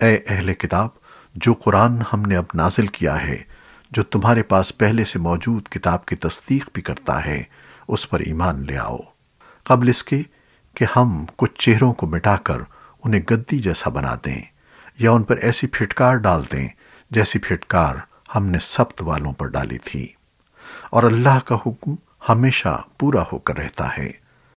اے اہل کتاب، جو قرآن ہم نے اب نازل کیا ہے، جو تمہارے پاس پہلے سے موجود کتاب کی تصدیق بھی کرتا ہے، اس پر ایمان لے آؤ۔ قبل اس کے کہ ہم کچھ چہروں کو مٹا کر انہیں گدی جیسا بنا دیں، یا ان پر ایسی پھٹکار ڈال دیں جیسی پھٹکار ہم نے سبت والوں پر ڈالی تھی۔ اور اللہ کا حکم ہمیشہ پورا ہو کر رہتا ہے۔